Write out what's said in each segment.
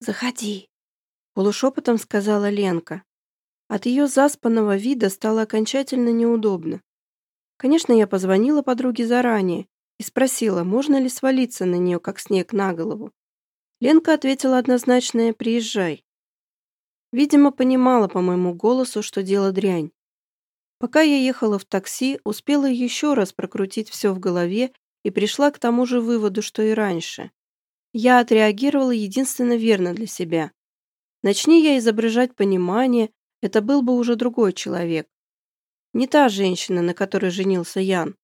«Заходи», — полушепотом сказала Ленка. От ее заспанного вида стало окончательно неудобно. Конечно, я позвонила подруге заранее и спросила, можно ли свалиться на нее, как снег на голову. Ленка ответила однозначное «приезжай». Видимо, понимала по моему голосу, что дело дрянь. Пока я ехала в такси, успела еще раз прокрутить все в голове и пришла к тому же выводу, что и раньше. Я отреагировала единственно верно для себя. Начни я изображать понимание, это был бы уже другой человек. Не та женщина, на которой женился Ян.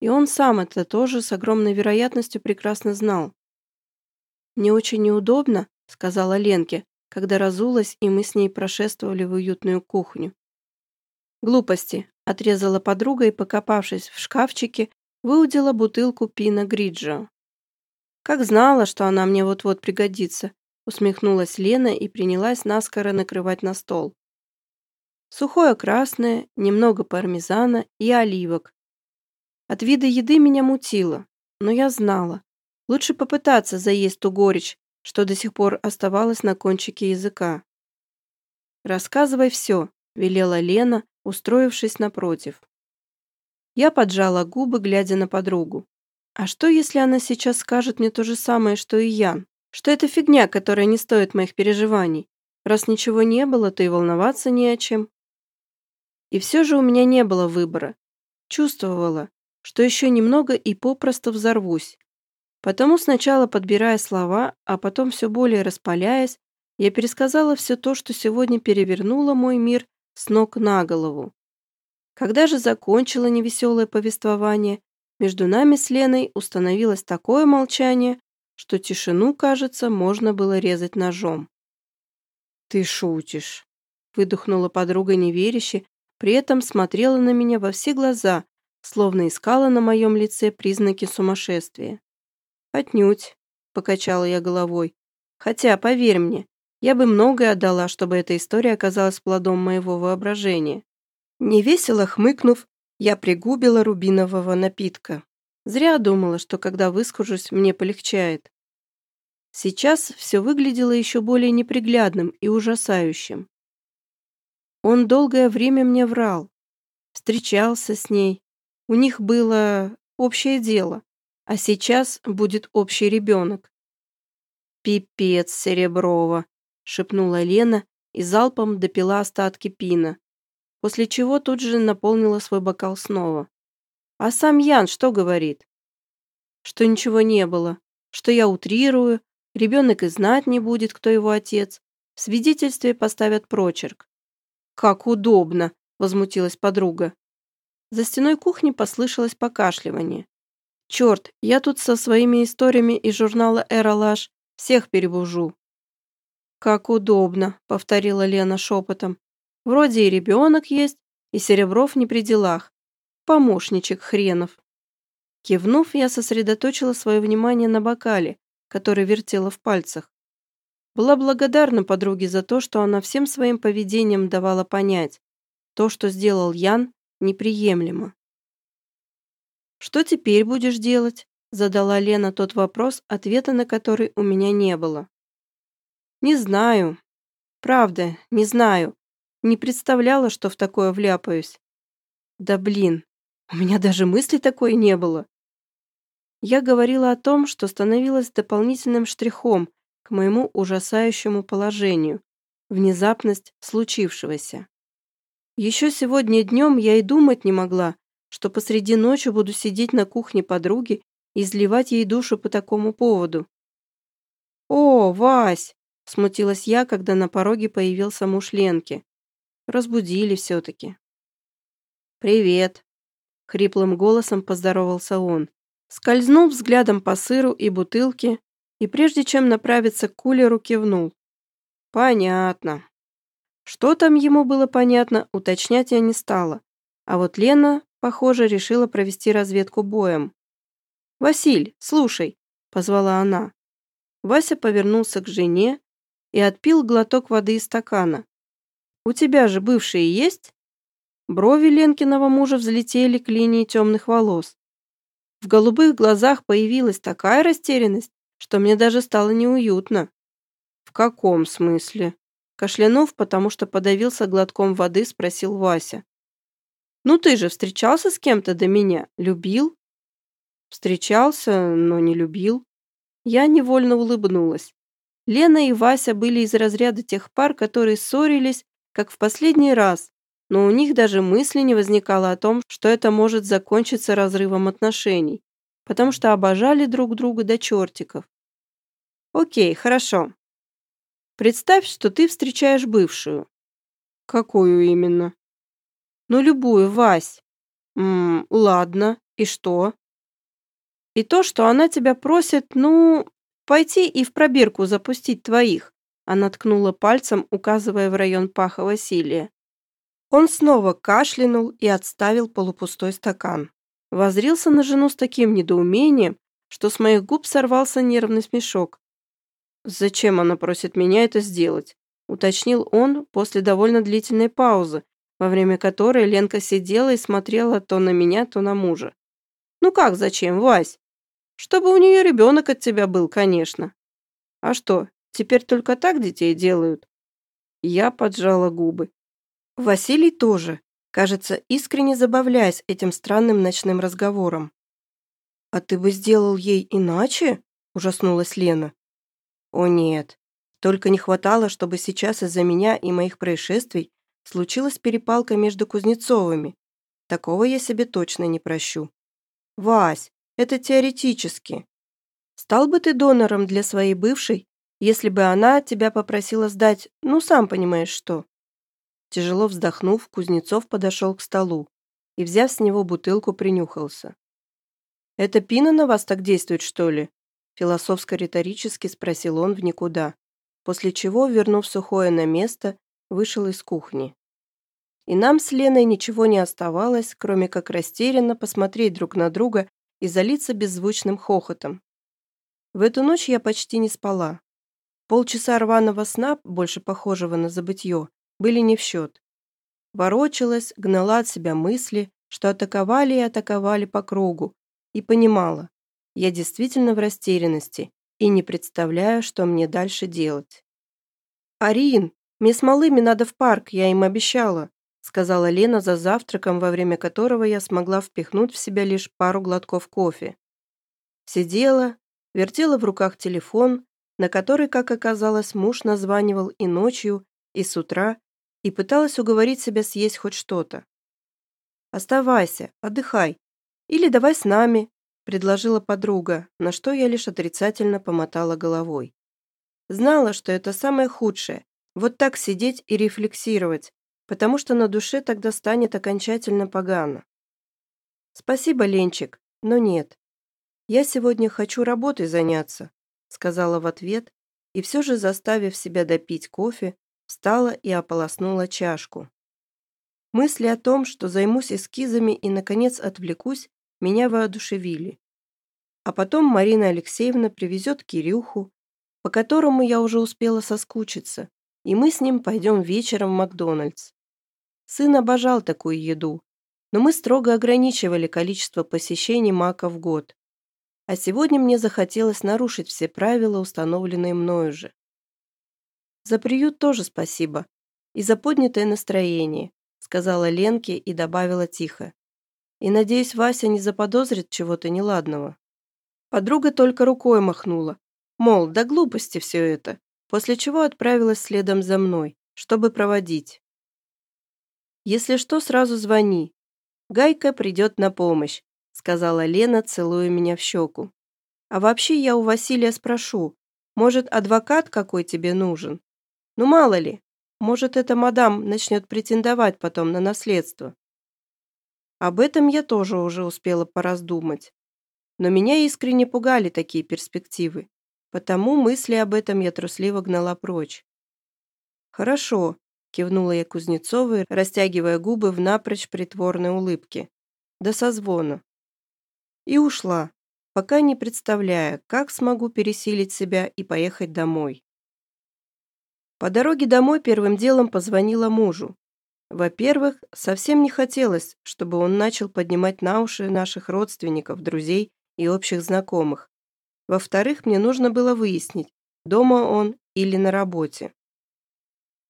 И он сам это тоже с огромной вероятностью прекрасно знал. «Мне очень неудобно», — сказала Ленке, когда разулась, и мы с ней прошествовали в уютную кухню. «Глупости», — отрезала подруга и, покопавшись в шкафчике, выудила бутылку пина Гриджо. «Как знала, что она мне вот-вот пригодится», — усмехнулась Лена и принялась наскоро накрывать на стол. Сухое красное, немного пармезана и оливок. От вида еды меня мутило, но я знала. Лучше попытаться заесть ту горечь, что до сих пор оставалось на кончике языка. «Рассказывай все», — велела Лена, устроившись напротив. Я поджала губы, глядя на подругу. А что, если она сейчас скажет мне то же самое, что и Ян? Что это фигня, которая не стоит моих переживаний? Раз ничего не было, то и волноваться не о чем. И все же у меня не было выбора. Чувствовала, что еще немного и попросту взорвусь. Потому сначала подбирая слова, а потом все более распаляясь, я пересказала все то, что сегодня перевернуло мой мир с ног на голову. Когда же закончила невеселое повествование, между нами с Леной установилось такое молчание, что тишину, кажется, можно было резать ножом. «Ты шутишь», — выдохнула подруга неверяще, при этом смотрела на меня во все глаза, словно искала на моем лице признаки сумасшествия. «Отнюдь», — покачала я головой. «Хотя, поверь мне, я бы многое отдала, чтобы эта история оказалась плодом моего воображения». Невесело хмыкнув, я пригубила рубинового напитка. Зря думала, что когда выскажусь, мне полегчает. Сейчас все выглядело еще более неприглядным и ужасающим. Он долгое время мне врал. Встречался с ней. У них было общее дело. А сейчас будет общий ребенок. «Пипец, Сереброва!» — шепнула Лена и залпом допила остатки пина, после чего тут же наполнила свой бокал снова. «А сам Ян что говорит?» «Что ничего не было, что я утрирую, ребенок и знать не будет, кто его отец, в свидетельстве поставят прочерк. «Как удобно!» – возмутилась подруга. За стеной кухни послышалось покашливание. «Черт, я тут со своими историями из журнала «Эролаж» всех перебужу». «Как удобно», — повторила Лена шепотом. «Вроде и ребенок есть, и Серебров не при делах. Помощничек хренов». Кивнув, я сосредоточила свое внимание на бокале, который вертела в пальцах. Была благодарна подруге за то, что она всем своим поведением давала понять. То, что сделал Ян, неприемлемо. «Что теперь будешь делать?» задала Лена тот вопрос, ответа на который у меня не было. «Не знаю. Правда, не знаю. Не представляла, что в такое вляпаюсь. Да блин, у меня даже мысли такой не было. Я говорила о том, что становилась дополнительным штрихом к моему ужасающему положению, внезапность случившегося. Еще сегодня днем я и думать не могла, что посреди ночи буду сидеть на кухне подруги и изливать ей душу по такому поводу. «О, Вась!» – смутилась я, когда на пороге появился муж Ленки. Разбудили все-таки. «Привет!» – хриплым голосом поздоровался он. Скользнул взглядом по сыру и бутылке, и прежде чем направиться к кулеру, кивнул. «Понятно». Что там ему было понятно, уточнять я не стала. А вот Лена, похоже, решила провести разведку боем. «Василь, слушай», — позвала она. Вася повернулся к жене и отпил глоток воды из стакана. «У тебя же бывшие есть?» Брови Ленкиного мужа взлетели к линии темных волос. В голубых глазах появилась такая растерянность, что мне даже стало неуютно. В каком смысле? Кашлянув, потому что подавился глотком воды, спросил Вася. Ну ты же встречался с кем-то до меня? Любил? Встречался, но не любил. Я невольно улыбнулась. Лена и Вася были из разряда тех пар, которые ссорились, как в последний раз, но у них даже мысли не возникало о том, что это может закончиться разрывом отношений, потому что обожали друг друга до чертиков. Окей, хорошо. Представь, что ты встречаешь бывшую. Какую именно? Ну, любую, Вась. Ммм, ладно. И что? И то, что она тебя просит, ну, пойти и в пробирку запустить твоих. Она ткнула пальцем, указывая в район паха Василия. Он снова кашлянул и отставил полупустой стакан. Возрился на жену с таким недоумением, что с моих губ сорвался нервный смешок. «Зачем она просит меня это сделать?» – уточнил он после довольно длительной паузы, во время которой Ленка сидела и смотрела то на меня, то на мужа. «Ну как зачем, Вась? Чтобы у нее ребенок от тебя был, конечно. А что, теперь только так детей делают?» Я поджала губы. Василий тоже, кажется, искренне забавляясь этим странным ночным разговором. «А ты бы сделал ей иначе?» – ужаснулась Лена. О нет, только не хватало, чтобы сейчас из-за меня и моих происшествий случилась перепалка между Кузнецовыми. Такого я себе точно не прощу. Вась, это теоретически. Стал бы ты донором для своей бывшей, если бы она тебя попросила сдать, ну, сам понимаешь что. Тяжело вздохнув, Кузнецов подошел к столу и, взяв с него бутылку, принюхался. «Это пина на вас так действует, что ли?» Философско-риторически спросил он в никуда, после чего, вернув сухое на место, вышел из кухни. И нам с Леной ничего не оставалось, кроме как растерянно посмотреть друг на друга и залиться беззвучным хохотом. В эту ночь я почти не спала. Полчаса рваного сна, больше похожего на забытье, были не в счет. Ворочалась, гнала от себя мысли, что атаковали и атаковали по кругу, и понимала, я действительно в растерянности и не представляю, что мне дальше делать. «Арин, мне с малыми надо в парк, я им обещала», сказала Лена за завтраком, во время которого я смогла впихнуть в себя лишь пару глотков кофе. Сидела, вертела в руках телефон, на который, как оказалось, муж названивал и ночью, и с утра, и пыталась уговорить себя съесть хоть что-то. «Оставайся, отдыхай. Или давай с нами, предложила подруга, на что я лишь отрицательно помотала головой. Знала, что это самое худшее, вот так сидеть и рефлексировать, потому что на душе тогда станет окончательно погано. Спасибо, Ленчик, но нет. Я сегодня хочу работой заняться, сказала в ответ, и все же, заставив себя допить кофе, встала и ополоснула чашку. Мысли о том, что займусь эскизами и, наконец, отвлекусь, меня воодушевили. А потом Марина Алексеевна привезет Кирюху, по которому я уже успела соскучиться, и мы с ним пойдем вечером в Макдональдс. Сын обожал такую еду, но мы строго ограничивали количество посещений Мака в год. А сегодня мне захотелось нарушить все правила, установленные мною же. За приют тоже спасибо. И за поднятое настроение, сказала Ленке и добавила тихо. И, надеюсь, Вася не заподозрит чего-то неладного. Подруга только рукой махнула, мол, да глупости все это, после чего отправилась следом за мной, чтобы проводить. «Если что, сразу звони. Гайка придет на помощь», сказала Лена, целуя меня в щеку. «А вообще я у Василия спрошу, может, адвокат какой тебе нужен? Ну, мало ли, может, эта мадам начнет претендовать потом на наследство. Об этом я тоже уже успела пораздумать. Но меня искренне пугали такие перспективы, потому мысли об этом я трусливо гнала прочь. «Хорошо», – кивнула я Кузнецовой, растягивая губы в напрочь притворной улыбке. «Да созвона». И ушла, пока не представляя, как смогу пересилить себя и поехать домой. По дороге домой первым делом позвонила мужу, во-первых, совсем не хотелось, чтобы он начал поднимать на уши наших родственников, друзей и общих знакомых. Во-вторых, мне нужно было выяснить, дома он или на работе.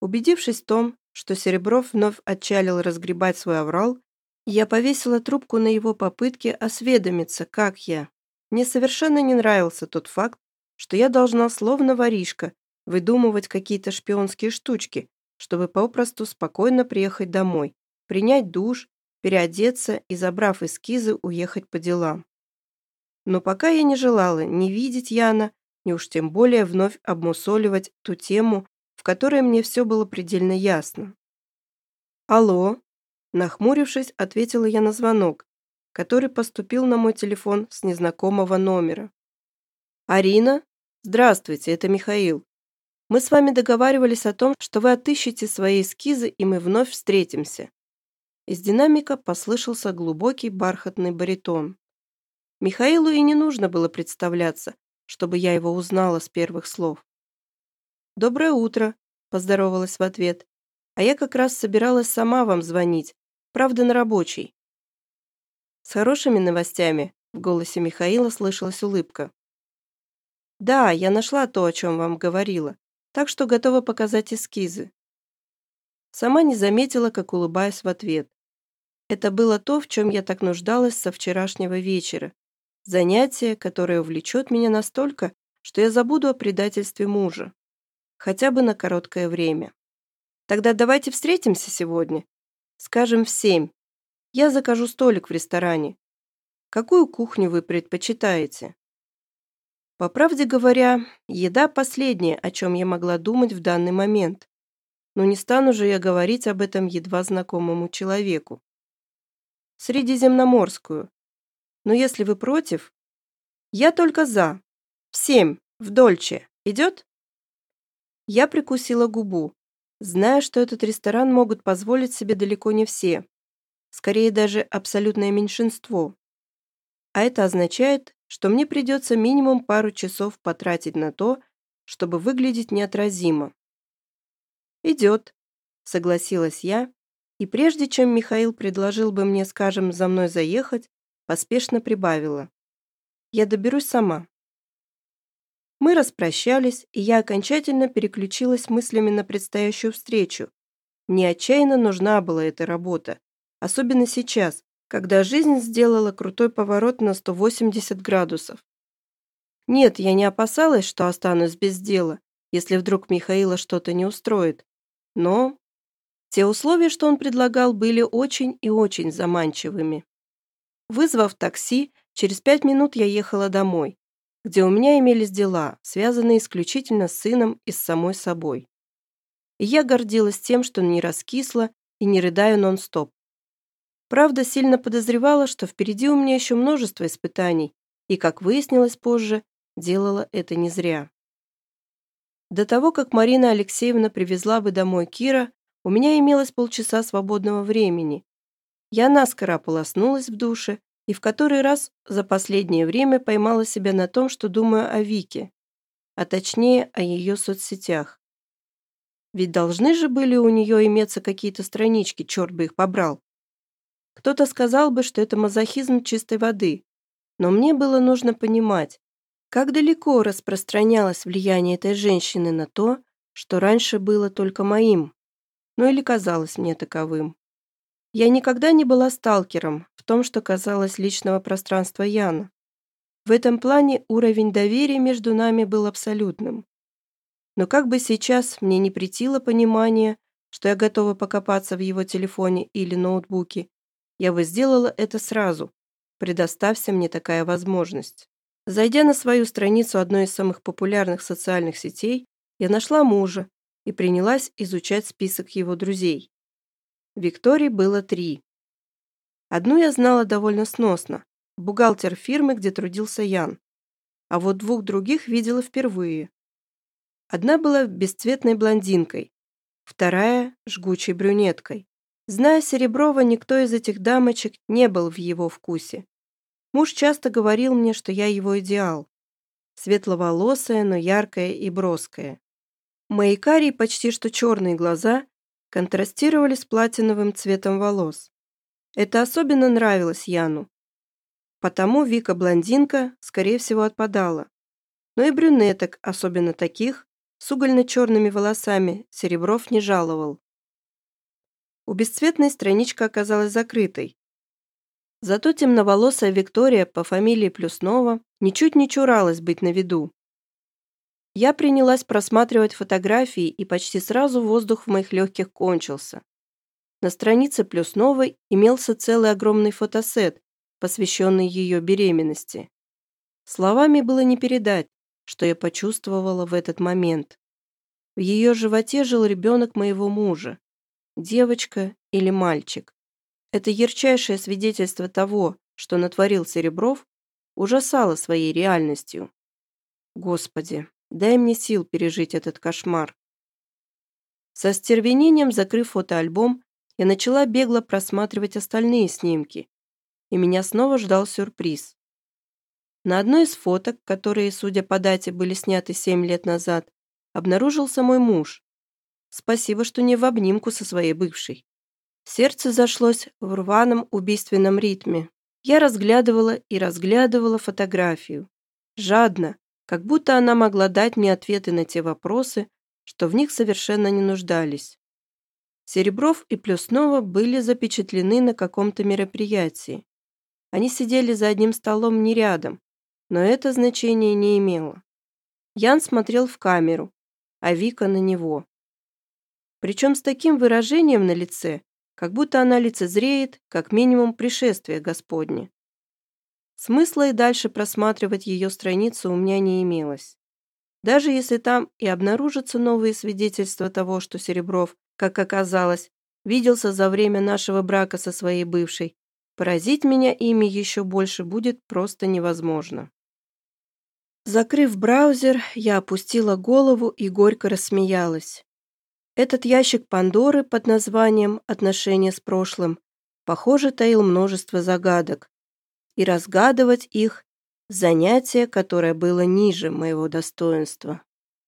Убедившись в том, что Серебров вновь отчалил разгребать свой аврал, я повесила трубку на его попытки осведомиться, как я. Мне совершенно не нравился тот факт, что я должна, словно воришка, выдумывать какие-то шпионские штучки, чтобы попросту спокойно приехать домой, принять душ, переодеться и, забрав эскизы, уехать по делам. Но пока я не желала ни видеть Яна, ни уж тем более вновь обмусоливать ту тему, в которой мне все было предельно ясно. «Алло», нахмурившись, ответила я на звонок, который поступил на мой телефон с незнакомого номера. «Арина? Здравствуйте, это Михаил. Мы с вами договаривались о том, что вы отыщете свои эскизы, и мы вновь встретимся». Из динамика послышался глубокий бархатный баритон. Михаилу и не нужно было представляться, чтобы я его узнала с первых слов. «Доброе утро», – поздоровалась в ответ. «А я как раз собиралась сама вам звонить, правда, на рабочий». С хорошими новостями в голосе Михаила слышалась улыбка. «Да, я нашла то, о чем вам говорила, так что готова показать эскизы». Сама не заметила, как улыбаюсь в ответ. Это было то, в чем я так нуждалась со вчерашнего вечера, Занятие, которое увлечет меня настолько, что я забуду о предательстве мужа. Хотя бы на короткое время. Тогда давайте встретимся сегодня. Скажем, в семь. Я закажу столик в ресторане. Какую кухню вы предпочитаете? По правде говоря, еда последнее, о чем я могла думать в данный момент. Но не стану же я говорить об этом едва знакомому человеку. Средиземноморскую, но если вы против... Я только за. В семь, в Дольче. Идет? Я прикусила губу, зная, что этот ресторан могут позволить себе далеко не все. Скорее даже абсолютное меньшинство. А это означает, что мне придется минимум пару часов потратить на то, чтобы выглядеть неотразимо. «Идет», — согласилась я, и прежде чем Михаил предложил бы мне, скажем, за мной заехать, Поспешно прибавила. «Я доберусь сама». Мы распрощались, и я окончательно переключилась мыслями на предстоящую встречу. Мне отчаянно нужна была эта работа, особенно сейчас, когда жизнь сделала крутой поворот на 180 градусов. Нет, я не опасалась, что останусь без дела, если вдруг Михаила что-то не устроит. Но те условия, что он предлагал, были очень и очень заманчивыми. Вызвав такси, через пять минут я ехала домой, где у меня имелись дела, связанные исключительно с сыном и с самой собой. И я гордилась тем, что не раскисла и не рыдаю нон-стоп. Правда, сильно подозревала, что впереди у меня еще множество испытаний, и, как выяснилось позже, делала это не зря. До того, как Марина Алексеевна привезла бы домой Кира, у меня имелось полчаса свободного времени, я наскоро ополоснулась в душе и в который раз за последнее время поймала себя на том, что думаю о Вике, а точнее о ее соцсетях. Ведь должны же были у нее иметься какие-то странички, черт бы их побрал. Кто-то сказал бы, что это мазохизм чистой воды, но мне было нужно понимать, как далеко распространялось влияние этой женщины на то, что раньше было только моим, ну или казалось мне таковым. Я никогда не была сталкером в том, что касалось личного пространства Яна. В этом плане уровень доверия между нами был абсолютным. Но как бы сейчас мне не претило понимание, что я готова покопаться в его телефоне или ноутбуке, я бы сделала это сразу, предоставься мне такая возможность. Зайдя на свою страницу одной из самых популярных социальных сетей, я нашла мужа и принялась изучать список его друзей. Виктории было три. Одну я знала довольно сносно, бухгалтер фирмы, где трудился Ян, а вот двух других видела впервые. Одна была бесцветной блондинкой, вторая – жгучей брюнеткой. Зная Сереброва, никто из этих дамочек не был в его вкусе. Муж часто говорил мне, что я его идеал. Светловолосая, но яркая и броская. Мои карие почти что черные глаза контрастировали с платиновым цветом волос. Это особенно нравилось Яну. Потому Вика-блондинка, скорее всего, отпадала. Но и брюнеток, особенно таких, с угольно-черными волосами, Серебров не жаловал. У бесцветной страничка оказалась закрытой. Зато темноволосая Виктория по фамилии Плюснова ничуть не чуралась быть на виду. Я принялась просматривать фотографии, и почти сразу воздух в моих легких кончился. На странице Плюсновой имелся целый огромный фотосет, посвященный ее беременности. Словами было не передать, что я почувствовала в этот момент. В ее животе жил ребенок моего мужа. Девочка или мальчик. Это ярчайшее свидетельство того, что натворил Серебров, ужасало своей реальностью. Господи, дай мне сил пережить этот кошмар. Со стервенением, закрыв фотоальбом, я начала бегло просматривать остальные снимки, и меня снова ждал сюрприз. На одной из фоток, которые, судя по дате, были сняты семь лет назад, обнаружился мой муж. Спасибо, что не в обнимку со своей бывшей. Сердце зашлось в рваном убийственном ритме. Я разглядывала и разглядывала фотографию. Жадно, как будто она могла дать мне ответы на те вопросы, что в них совершенно не нуждались. Серебров и Плюснова были запечатлены на каком-то мероприятии. Они сидели за одним столом не рядом, но это значение не имело. Ян смотрел в камеру, а Вика на него. Причем с таким выражением на лице, как будто она лицезреет, как минимум, пришествие Господне. Смысла и дальше просматривать ее страницу у меня не имелось. Даже если там и обнаружатся новые свидетельства того, что Серебров как оказалось, виделся за время нашего брака со своей бывшей, поразить меня ими еще больше будет просто невозможно. Закрыв браузер, я опустила голову и горько рассмеялась. Этот ящик Пандоры под названием «Отношения с прошлым» похоже таил множество загадок, и разгадывать их – занятие, которое было ниже моего достоинства.